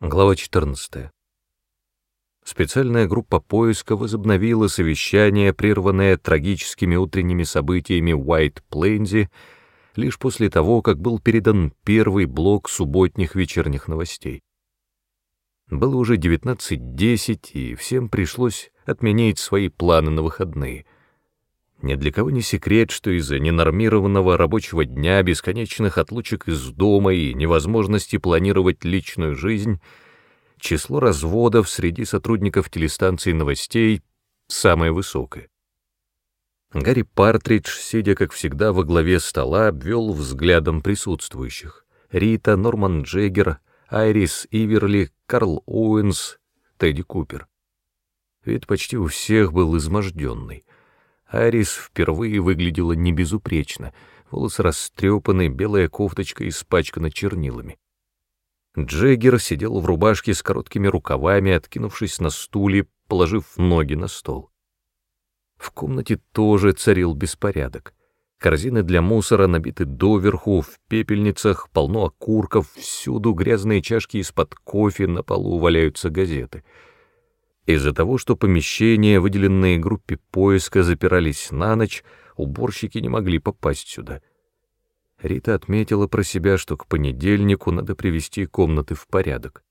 Глава 14. Специальная группа поиска возобновила совещание, прерванное трагическими утренними событиями в Уайт-Плейнзе, лишь после того, как был передан первый блок субботних вечерних новостей. Было уже 19.10, и всем пришлось отменить свои планы на выходные. Ни для кого не секрет, что из-за ненормированного рабочего дня, бесконечных отлучек из дома и невозможности планировать личную жизнь, число разводов среди сотрудников телестанций новостей самое высокое. Гарри Партридж, сидя, как всегда, во главе стола, обвел взглядом присутствующих. Рита, Норман Джеггер, Айрис Иверли, Карл Оуэнс, Тедди Купер. Вид почти у всех был изможденный. Арис впервые выглядела небезупречно, волосы растрепаны, белая кофточка испачкана чернилами. Джеггер сидел в рубашке с короткими рукавами, откинувшись на стуле, положив ноги на стол. В комнате тоже царил беспорядок. Корзины для мусора набиты доверху, в пепельницах полно окурков, всюду грязные чашки из-под кофе, на полу валяются газеты — из-за того, что помещения, выделенные группе поиска, запирались на ночь, уборщики не могли попасть сюда. Рита отметила про себя, что к понедельнику надо привести комнаты в порядок.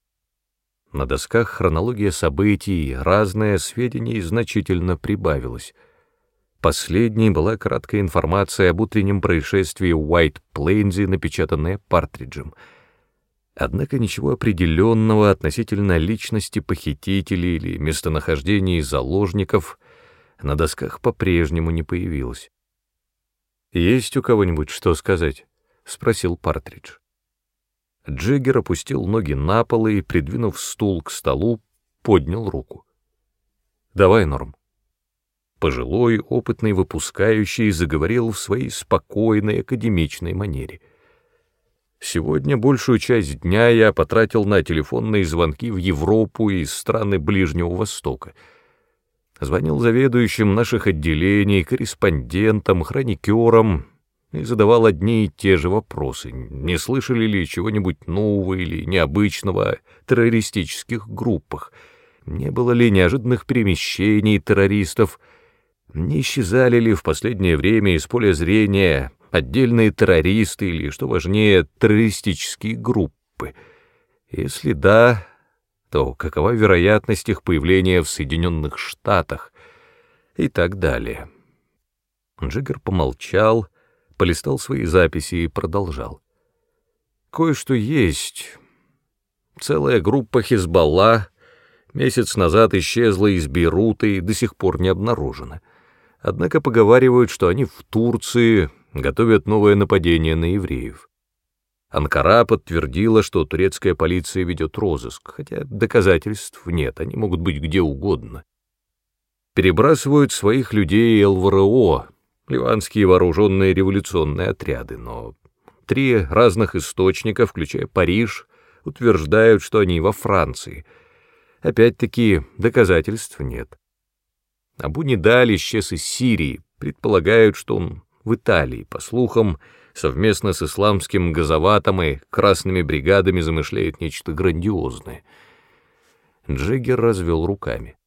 На досках хронология событий, разное сведения значительно прибавилось. Последней была краткая информация об утреннем происшествии в Уайт-Плейнзе, напечатанная Партриджем — Однако ничего определенного относительно личности похитителей или местонахождения заложников на досках по-прежнему не появилось. «Есть у кого-нибудь что сказать?» — спросил Партридж. Джиггер опустил ноги на пол и, придвинув стул к столу, поднял руку. «Давай, Норм». Пожилой, опытный выпускающий заговорил в своей спокойной академичной манере — Сегодня большую часть дня я потратил на телефонные звонки в Европу и страны Ближнего Востока. Звонил заведующим наших отделений, корреспондентам, хроникерам и задавал одни и те же вопросы. Не слышали ли чего-нибудь нового или необычного о террористических группах? Не было ли неожиданных перемещений террористов? Не исчезали ли в последнее время из поля зрения отдельные террористы или, что важнее, террористические группы? Если да, то какова вероятность их появления в Соединенных Штатах и так далее? Джиггер помолчал, полистал свои записи и продолжал. Кое-что есть. Целая группа Хизбалла месяц назад исчезла из Бейрута и до сих пор не обнаружена. Однако поговаривают, что они в Турции готовят новое нападение на евреев. Анкара подтвердила, что турецкая полиция ведет розыск, хотя доказательств нет, они могут быть где угодно. Перебрасывают своих людей ЛВРО, ливанские вооруженные революционные отряды, но три разных источника, включая Париж, утверждают, что они во Франции. Опять-таки, доказательств нет. Абу Нидаль исчез из Сирии, предполагают, что он в Италии, по слухам, совместно с исламским газоватом и красными бригадами замышляет нечто грандиозное. Джиггер развел руками.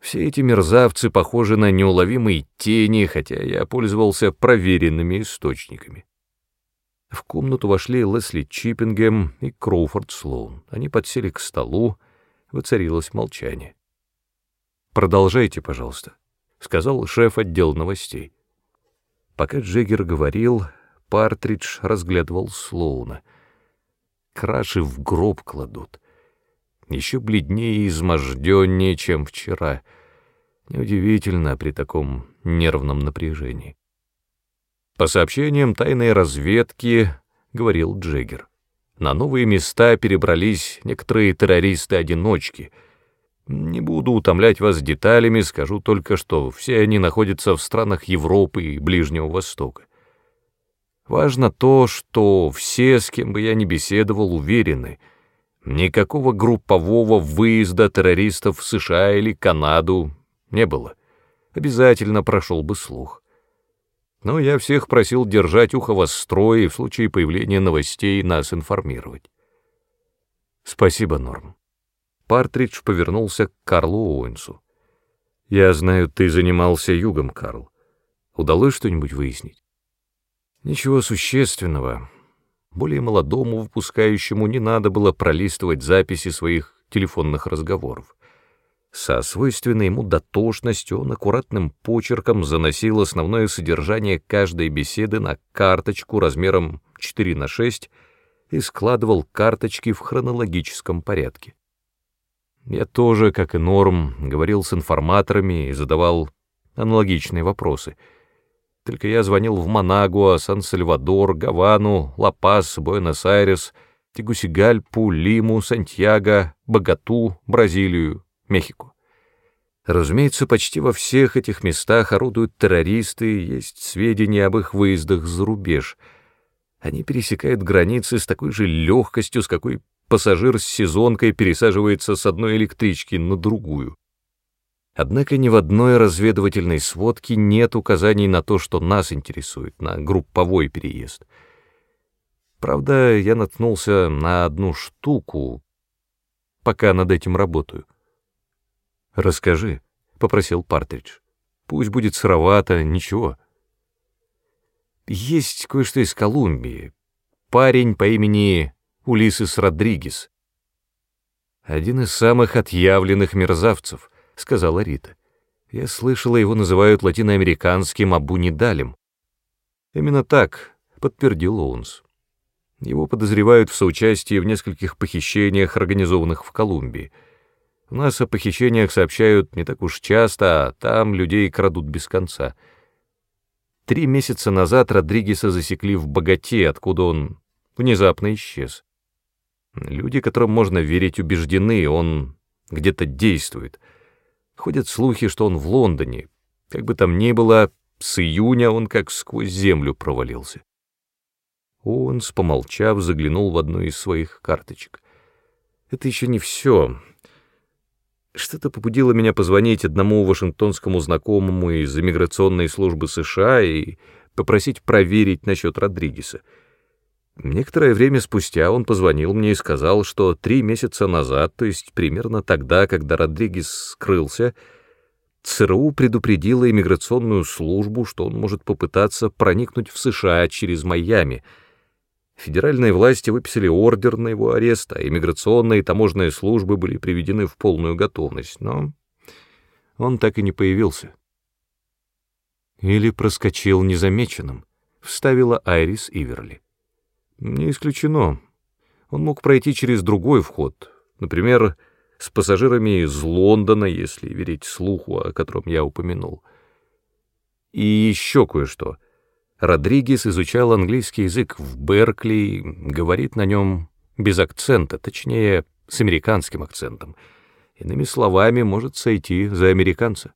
Все эти мерзавцы похожи на неуловимые тени, хотя я пользовался проверенными источниками. В комнату вошли Лесли Чиппингем и Кроуфорд Слоун. Они подсели к столу, воцарилось молчание. «Продолжайте, пожалуйста», — сказал шеф отдела новостей. Пока Джеггер говорил, Партридж разглядывал Слоуна. Краши в гроб кладут. Еще бледнее и изможденнее, чем вчера. Неудивительно при таком нервном напряжении. По сообщениям тайной разведки, — говорил Джеггер, — на новые места перебрались некоторые террористы-одиночки — не буду утомлять вас деталями, скажу только, что все они находятся в странах Европы и Ближнего Востока. Важно то, что все, с кем бы я ни беседовал, уверены, никакого группового выезда террористов в США или Канаду не было. Обязательно прошел бы слух. Но я всех просил держать ухо востро и в случае появления новостей нас информировать. Спасибо, Норм. Партридж повернулся к Карлу Оуэнсу. Я знаю, ты занимался югом, Карл. Удалось что-нибудь выяснить? Ничего существенного. Более молодому выпускающему не надо было пролистывать записи своих телефонных разговоров. Со свойственной ему дотошностью он аккуратным почерком заносил основное содержание каждой беседы на карточку размером 4 на 6 и складывал карточки в хронологическом порядке. Я тоже, как и Норм, говорил с информаторами и задавал аналогичные вопросы. Только я звонил в Манагуа, Сан-Сальвадор, Гавану, Ла-Пас, Буэнос-Айрес, Тегусигальпу, Лиму, Сантьяго, Богату, Бразилию, Мехико. Разумеется, почти во всех этих местах орудуют террористы, есть сведения об их выездах за рубеж. Они пересекают границы с такой же легкостью, с какой пассажир с сезонкой пересаживается с одной электрички на другую. Однако ни в одной разведывательной сводке нет указаний на то, что нас интересует, на групповой переезд. Правда, я наткнулся на одну штуку, пока над этим работаю. «Расскажи», — попросил Партридж. «Пусть будет сыровато, ничего». «Есть кое-что из Колумбии. Парень по имени Улисес Родригес. «Один из самых отъявленных мерзавцев», — сказала Рита. «Я слышала, его называют латиноамериканским Абунидалем». «Именно так», — подтвердил Оунс. Его подозревают в соучастии в нескольких похищениях, организованных в Колумбии. У нас о похищениях сообщают не так уж часто, а там людей крадут без конца. Три месяца назад Родригеса засекли в Богате, откуда он внезапно исчез. Люди, которым можно верить, убеждены, он где-то действует. Ходят слухи, что он в Лондоне. Как бы там ни было, с июня он как сквозь землю провалился. Он, помолчав, заглянул в одну из своих карточек. Это еще не все. Что-то побудило меня позвонить одному вашингтонскому знакомому из иммиграционной службы США и попросить проверить насчет Родригеса. Некоторое время спустя он позвонил мне и сказал, что три месяца назад, то есть примерно тогда, когда Родригес скрылся, ЦРУ предупредила иммиграционную службу, что он может попытаться проникнуть в США через Майами. Федеральные власти выписали ордер на его арест, а иммиграционные и таможенные службы были приведены в полную готовность, но он так и не появился. Или проскочил незамеченным, вставила Айрис Иверли. Не исключено. Он мог пройти через другой вход, например, с пассажирами из Лондона, если верить слуху, о котором я упомянул. И еще кое-что. Родригес изучал английский язык в Беркли, говорит на нем без акцента, точнее, с американским акцентом. Иными словами, может сойти за американца.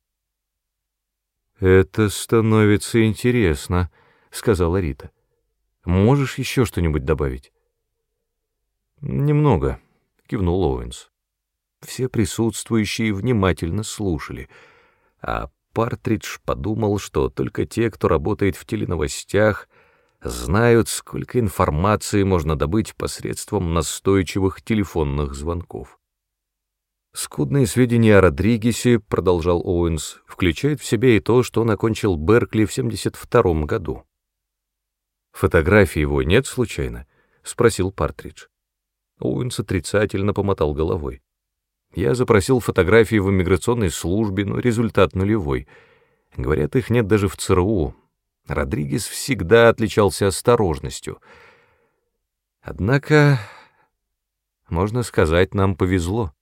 «Это становится интересно», — сказала Рита. Можешь еще что-нибудь добавить?» «Немного», — кивнул Оуэнс. Все присутствующие внимательно слушали, а Партридж подумал, что только те, кто работает в теленовостях, знают, сколько информации можно добыть посредством настойчивых телефонных звонков. Скудные сведения о Родригесе, продолжал Оуэнс, включают в себя и то, что он окончил Беркли в 72 году. «Фотографии его нет случайно?» — спросил Партридж. Оуэнс отрицательно помотал головой. Я запросил фотографии в иммиграционной службе, но результат нулевой. Говорят, их нет даже в ЦРУ. Родригес всегда отличался осторожностью. Однако, можно сказать, нам повезло.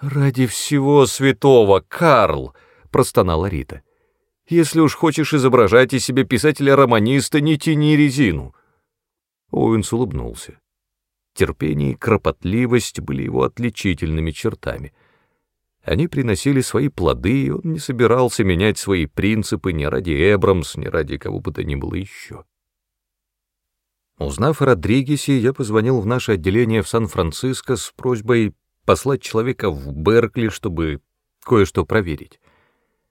«Ради всего святого, Карл!» — простонала Рита. Если уж хочешь изображать из себя писателя-романиста, не тяни резину. Оуэнс улыбнулся. Терпение и кропотливость были его отличительными чертами. Они приносили свои плоды, и он не собирался менять свои принципы ни ради Эбрамс, ни ради кого бы то ни было еще. Узнав о Родригесе, я позвонил в наше отделение в Сан-Франциско с просьбой послать человека в Беркли, чтобы кое-что проверить.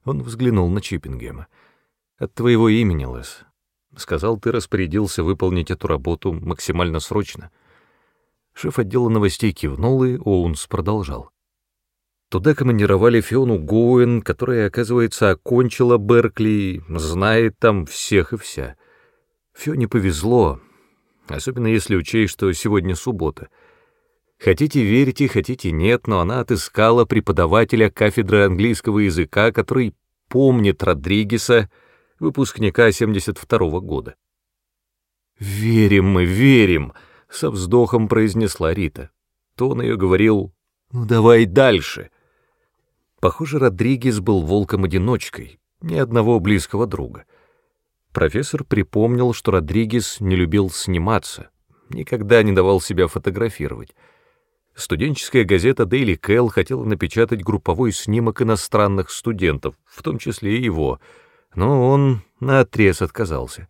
Он взглянул на Чиппингема. «От твоего имени, Лес. Сказал, ты распорядился выполнить эту работу максимально срочно. Шеф отдела новостей кивнул, и Оунс продолжал. Туда командировали Фиону Гоуэн, которая, оказывается, окончила Беркли, знает там всех и вся. Фионе повезло, особенно если учесть, что сегодня суббота. Хотите верьте, хотите нет, но она отыскала преподавателя кафедры английского языка, который помнит Родригеса, выпускника 72 -го года. «Верим мы, верим!» — со вздохом произнесла Рита. Тон ее говорил «Ну давай дальше!» Похоже, Родригес был волком-одиночкой, ни одного близкого друга. Профессор припомнил, что Родригес не любил сниматься, никогда не давал себя фотографировать. Студенческая газета Daily Cal хотела напечатать групповой снимок иностранных студентов, в том числе и его, но он наотрез отказался.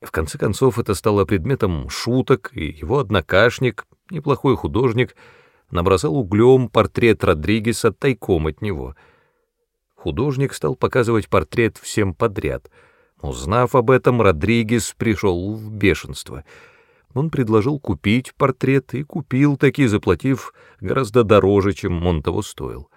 В конце концов, это стало предметом шуток, и его однокашник, неплохой художник, набросал углем портрет Родригеса тайком от него. Художник стал показывать портрет всем подряд. Узнав об этом, Родригес пришел в бешенство. Он предложил купить портрет и купил таки, заплатив гораздо дороже, чем он того стоил.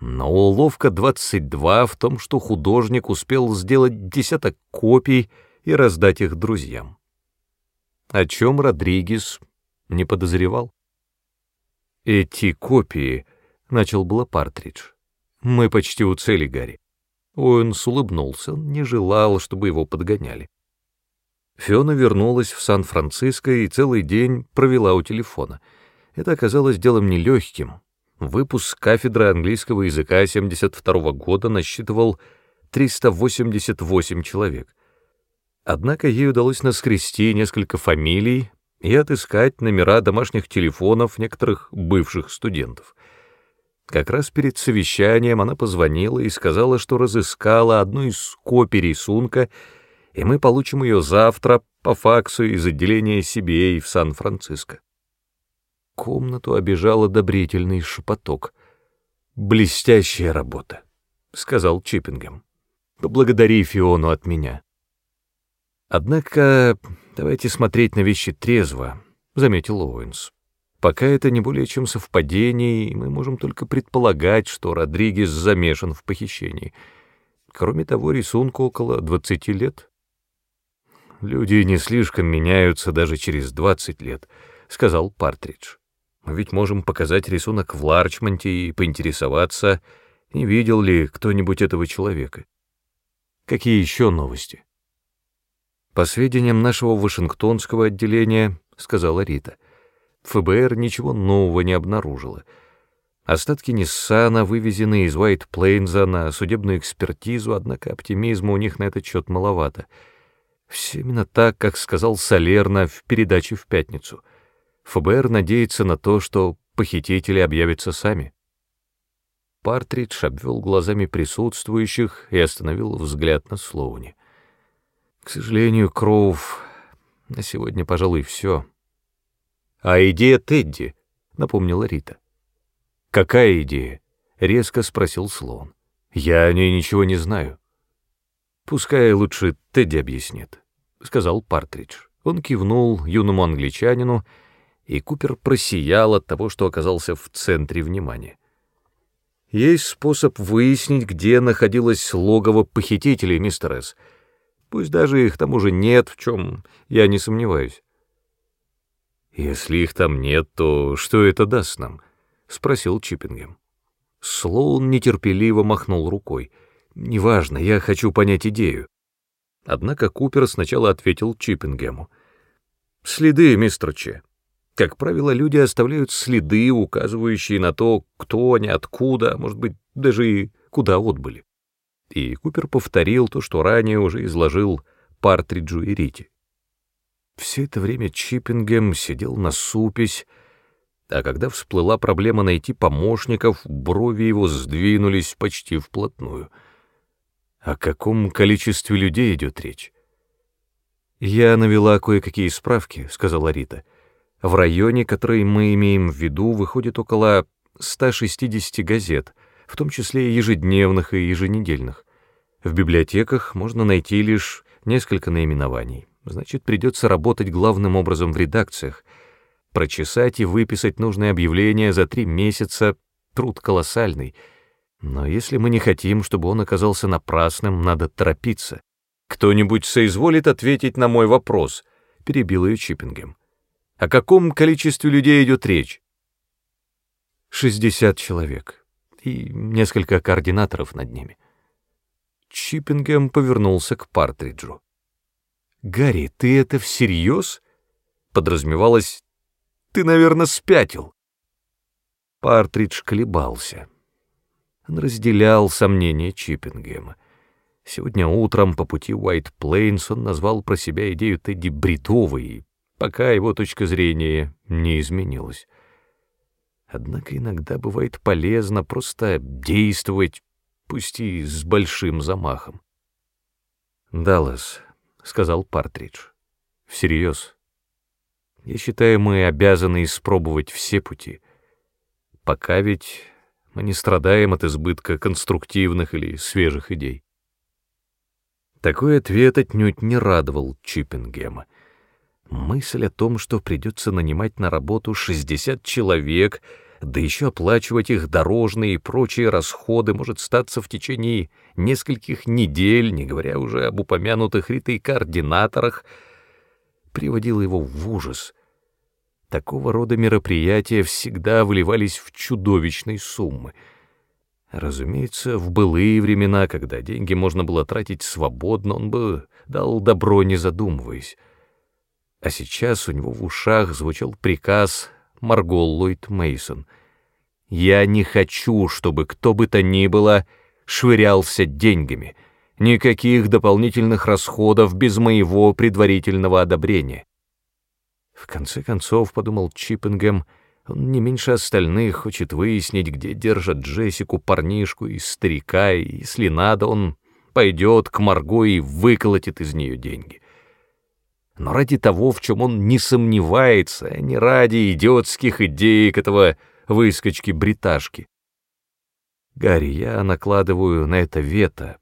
Но уловка 22 в том, что художник успел сделать десяток копий и раздать их друзьям. О чем Родригес не подозревал. «Эти копии», — начал было Партридж. «Мы почти у цели, Гарри». Уэнс улыбнулся, он не желал, чтобы его подгоняли. Фиона вернулась в Сан-Франциско и целый день провела у телефона. Это оказалось делом нелегким. Выпуск кафедры английского языка 72 -го года насчитывал 388 человек. Однако ей удалось наскрести несколько фамилий, и отыскать номера домашних телефонов некоторых бывших студентов. Как раз перед совещанием она позвонила и сказала, что разыскала одну из копий рисунка, и мы получим ее завтра по факсу из отделения CBA в Сан-Франциско. Комнату обижал одобрительный шепоток. «Блестящая работа», — сказал Чиппингем. «Поблагодари Фиону от меня». Однако давайте смотреть на вещи трезво, заметил Оуэнс. Пока это не более чем совпадение, и мы можем только предполагать, что Родригес замешан в похищении. Кроме того, рисунку около 20 лет. Люди не слишком меняются даже через 20 лет, сказал Партридж. Мы ведь можем показать рисунок в Ларчмонте и поинтересоваться, не видел ли кто-нибудь этого человека. Какие еще новости? По сведениям нашего Вашингтонского отделения, сказала Рита, ФБР ничего нового не обнаружило. Остатки Ниссана вывезены из Уайт Плейнза на судебную экспертизу, однако оптимизма у них на этот счет маловато. Все именно так, как сказал Салерна в передаче в пятницу. ФБР надеется на то, что похитители объявятся сами. Партридж обвел глазами присутствующих и остановил взгляд на Слоуни. К сожалению, Кроув, на сегодня, пожалуй, все. А идея Тедди, напомнила Рита. Какая идея? резко спросил Слоун. Я о ней ничего не знаю. Пускай лучше Тедди объяснит, сказал Партридж. Он кивнул юному англичанину, и Купер просиял от того, что оказался в центре внимания. Есть способ выяснить, где находилось логово похитителей, мистер С. Пусть даже их там уже нет, в чем я не сомневаюсь. «Если их там нет, то что это даст нам?» — спросил Чиппингем. Слоун нетерпеливо махнул рукой. «Неважно, я хочу понять идею». Однако Купер сначала ответил Чиппингему. «Следы, мистер Че. Как правило, люди оставляют следы, указывающие на то, кто они, откуда, а может быть, даже и куда отбыли и Купер повторил то, что ранее уже изложил Партриджу и Рите. Все это время Чиппингем сидел на супесь, а когда всплыла проблема найти помощников, брови его сдвинулись почти вплотную. О каком количестве людей идет речь? «Я навела кое-какие справки», — сказала Рита. «В районе, который мы имеем в виду, выходит около 160 газет — в том числе и ежедневных и еженедельных. В библиотеках можно найти лишь несколько наименований. Значит, придется работать главным образом в редакциях. Прочесать и выписать нужное объявление за три месяца — труд колоссальный. Но если мы не хотим, чтобы он оказался напрасным, надо торопиться. «Кто-нибудь соизволит ответить на мой вопрос?» — перебил ее Чиппингем. «О каком количестве людей идет речь?» «Шестьдесят человек и несколько координаторов над ними». Чиппингем повернулся к Партриджу. «Гарри, ты это всерьез?» Подразумевалось, «ты, наверное, спятил». Партридж колебался. Он разделял сомнения Чиппингема. Сегодня утром по пути Уайт Плейнс он назвал про себя идею Тедди бредовой, пока его точка зрения не изменилась. Однако иногда бывает полезно просто действовать, пусть и с большим замахом. «Даллас», — сказал Партридж, — «всерьез. Я считаю, мы обязаны испробовать все пути. Пока ведь мы не страдаем от избытка конструктивных или свежих идей. Такой ответ отнюдь не радовал Чиппингема. Мысль о том, что придется нанимать на работу 60 человек, да еще оплачивать их дорожные и прочие расходы, может статься в течение нескольких недель, не говоря уже об упомянутых Ритой координаторах, приводила его в ужас. Такого рода мероприятия всегда вливались в чудовищные суммы — Разумеется, в былые времена, когда деньги можно было тратить свободно, он бы дал добро, не задумываясь. А сейчас у него в ушах звучал приказ Марго Ллойд Мейсон. «Я не хочу, чтобы кто бы то ни было швырялся деньгами. Никаких дополнительных расходов без моего предварительного одобрения». В конце концов, подумал Чиппингем, — он не меньше остальных хочет выяснить, где держат Джессику, парнишку и старика, и если надо, он пойдет к Марго и выколотит из нее деньги. Но ради того, в чем он не сомневается, а не ради идиотских идеек этого выскочки-бриташки. Гарри, я накладываю на это вето,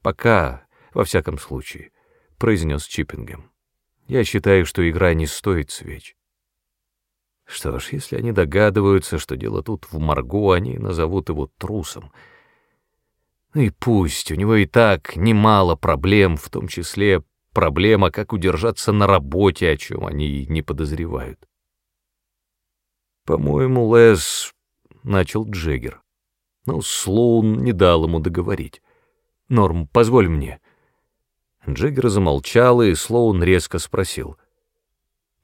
пока, во всяком случае, — произнес Чиппингем. Я считаю, что игра не стоит свеч. Что ж, если они догадываются, что дело тут в Марго, они назовут его трусом. Ну и пусть, у него и так немало проблем, в том числе проблема, как удержаться на работе, о чем они не подозревают. «По-моему, Лес...» — начал Джеггер. Но Слоун не дал ему договорить. «Норм, позволь мне». Джеггер замолчал, и Слоун резко спросил —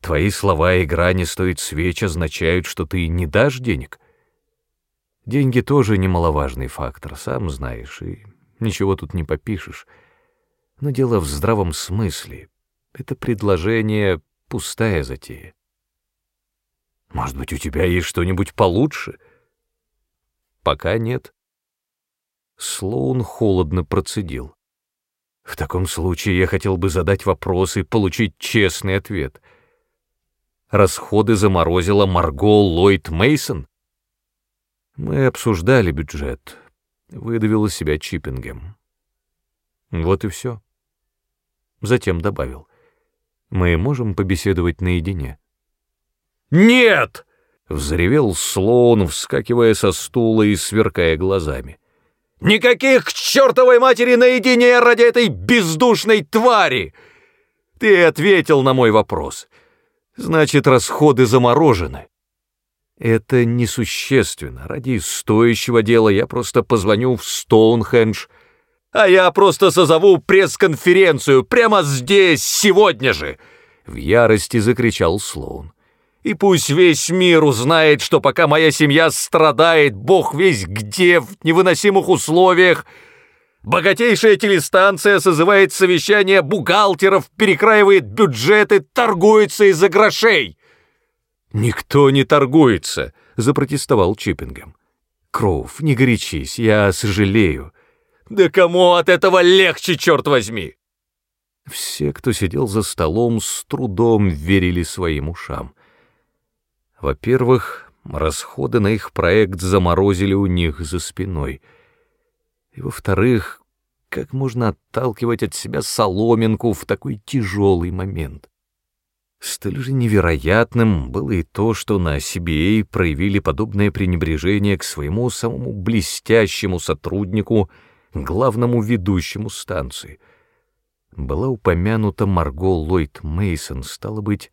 Твои слова «игра не стоит свеч» означают, что ты не дашь денег? Деньги тоже немаловажный фактор, сам знаешь, и ничего тут не попишешь. Но дело в здравом смысле. Это предложение — пустая затея. Может быть, у тебя есть что-нибудь получше? Пока нет. Слоун холодно процедил. В таком случае я хотел бы задать вопрос и получить честный ответ — расходы заморозила Марго Ллойд Мейсон. Мы обсуждали бюджет, выдавил из себя Чиппингем. Вот и все. Затем добавил. Мы можем побеседовать наедине. «Нет!» — взревел Слоун, вскакивая со стула и сверкая глазами. «Никаких к чертовой матери наедине ради этой бездушной твари! Ты ответил на мой вопрос. Значит, расходы заморожены. Это несущественно. Ради стоящего дела я просто позвоню в Стоунхендж, а я просто созову пресс-конференцию прямо здесь, сегодня же!» В ярости закричал Слоун. «И пусть весь мир узнает, что пока моя семья страдает, бог весь где, в невыносимых условиях, Богатейшая телестанция созывает совещание бухгалтеров, перекраивает бюджеты, торгуется из-за грошей. «Никто не торгуется», — запротестовал Чиппингем. «Кроув, не горячись, я сожалею». «Да кому от этого легче, черт возьми?» Все, кто сидел за столом, с трудом верили своим ушам. Во-первых, расходы на их проект заморозили у них за спиной — и, во-вторых, как можно отталкивать от себя соломинку в такой тяжелый момент? Столь же невероятным было и то, что на CBA проявили подобное пренебрежение к своему самому блестящему сотруднику, главному ведущему станции. Была упомянута Марго Ллойд Мейсон, стало быть,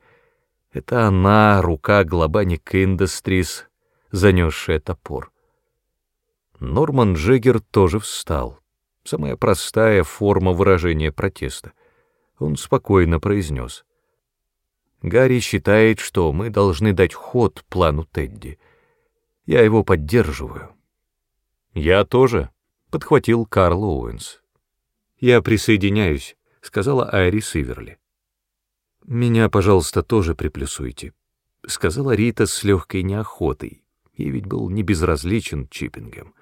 это она, рука Глобаник Industries, занесшая топор. Норман Джеггер тоже встал. Самая простая форма выражения протеста. Он спокойно произнес. Гарри считает, что мы должны дать ход плану Тедди. Я его поддерживаю. Я тоже, — подхватил Карл Оуэнс. Я присоединяюсь, — сказала Айри Сиверли. Меня, пожалуйста, тоже приплюсуйте, — сказала Рита с легкой неохотой. Ей ведь был не безразличен Чиппингем.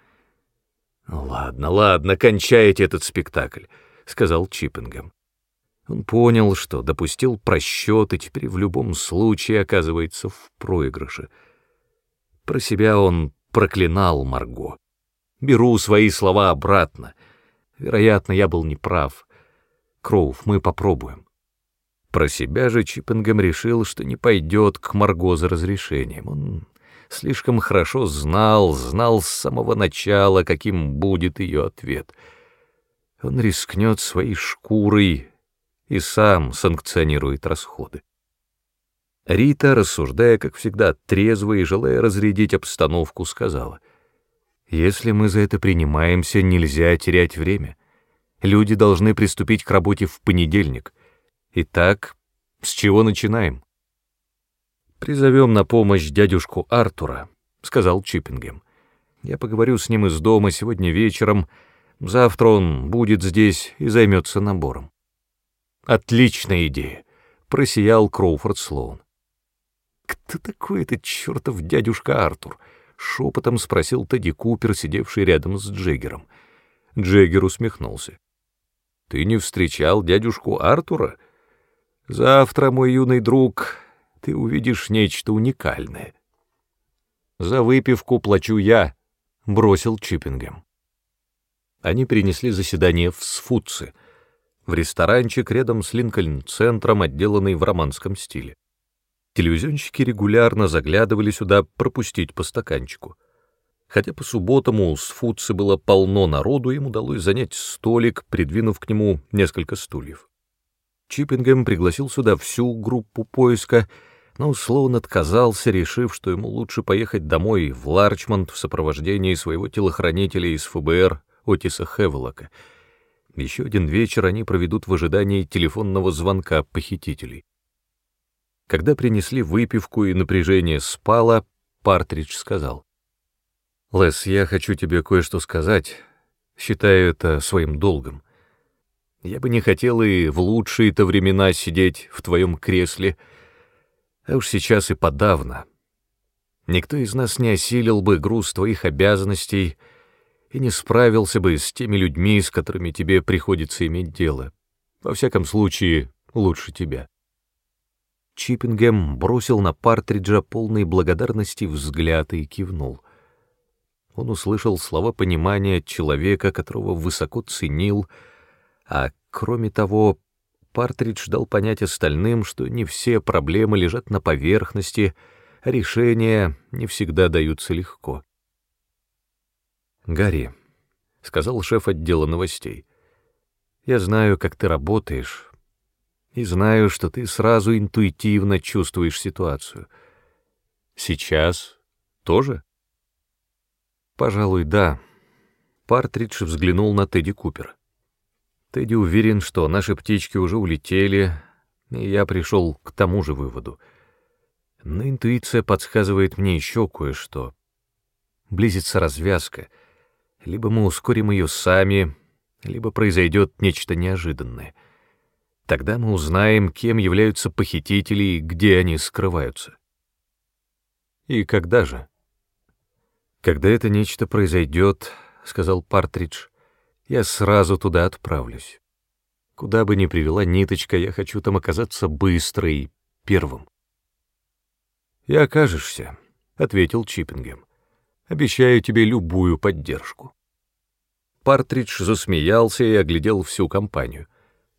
«Ладно, ладно, кончайте этот спектакль», — сказал Чиппингем. Он понял, что допустил просчет и теперь в любом случае оказывается в проигрыше. Про себя он проклинал Марго. Беру свои слова обратно. Вероятно, я был неправ. Кроув, мы попробуем. Про себя же Чиппингем решил, что не пойдет к Марго за разрешением. Он слишком хорошо знал, знал с самого начала, каким будет ее ответ. Он рискнет своей шкурой и сам санкционирует расходы. Рита, рассуждая, как всегда, трезво и желая разрядить обстановку, сказала, «Если мы за это принимаемся, нельзя терять время. Люди должны приступить к работе в понедельник. Итак, с чего начинаем?» «Призовем на помощь дядюшку Артура», — сказал Чиппингем. «Я поговорю с ним из дома сегодня вечером. Завтра он будет здесь и займется набором». «Отличная идея», — просиял Кроуфорд Слоун. «Кто такой этот чертов дядюшка Артур?» — шепотом спросил Тедди Купер, сидевший рядом с Джеггером. Джеггер усмехнулся. «Ты не встречал дядюшку Артура? Завтра, мой юный друг, ты увидишь нечто уникальное. За выпивку плачу я, бросил Чиппингем. Они перенесли заседание в Сфутце, в ресторанчик рядом с Линкольн-центром, отделанный в романском стиле. Телевизионщики регулярно заглядывали сюда пропустить по стаканчику. Хотя по субботам у Сфутцы было полно народу, им удалось занять столик, придвинув к нему несколько стульев. Чиппингем пригласил сюда всю группу поиска — но словно отказался, решив, что ему лучше поехать домой в Ларчмонд в сопровождении своего телохранителя из ФБР Отиса Хевелока. Еще один вечер они проведут в ожидании телефонного звонка похитителей. Когда принесли выпивку и напряжение спало, Партридж сказал. «Лес, я хочу тебе кое-что сказать. Считаю это своим долгом. Я бы не хотел и в лучшие-то времена сидеть в твоем кресле, — а уж сейчас и подавно. Никто из нас не осилил бы груз твоих обязанностей и не справился бы с теми людьми, с которыми тебе приходится иметь дело. Во всяком случае, лучше тебя. Чиппингем бросил на Партриджа полный благодарности взгляд и кивнул. Он услышал слова понимания человека, которого высоко ценил, а кроме того Партридж дал понять остальным, что не все проблемы лежат на поверхности, решения не всегда даются легко. «Гарри», — сказал шеф отдела новостей, — «я знаю, как ты работаешь, и знаю, что ты сразу интуитивно чувствуешь ситуацию. Сейчас тоже?» «Пожалуй, да». Партридж взглянул на Тедди Купера. Тедди уверен, что наши птички уже улетели, и я пришел к тому же выводу. Но интуиция подсказывает мне еще кое-что. Близится развязка. Либо мы ускорим ее сами, либо произойдет нечто неожиданное. Тогда мы узнаем, кем являются похитители и где они скрываются. И когда же? Когда это нечто произойдет, — сказал Партридж, я сразу туда отправлюсь. Куда бы ни привела ниточка, я хочу там оказаться быстро и первым. «И окажешься», — ответил Чиппингем. «Обещаю тебе любую поддержку». Партридж засмеялся и оглядел всю компанию.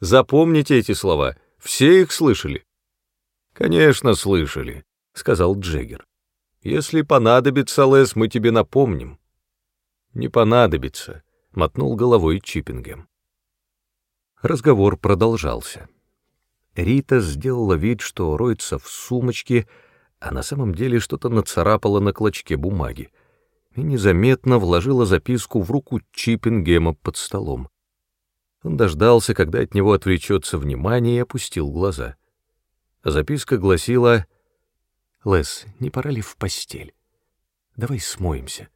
«Запомните эти слова, все их слышали». «Конечно, слышали», — сказал Джеггер. «Если понадобится, Лес, мы тебе напомним». «Не понадобится», — мотнул головой Чиппингем. Разговор продолжался. Рита сделала вид, что роется в сумочке, а на самом деле что-то нацарапала на клочке бумаги и незаметно вложила записку в руку Чиппингема под столом. Он дождался, когда от него отвлечется внимание, и опустил глаза. Записка гласила «Лес, не пора ли в постель? Давай смоемся».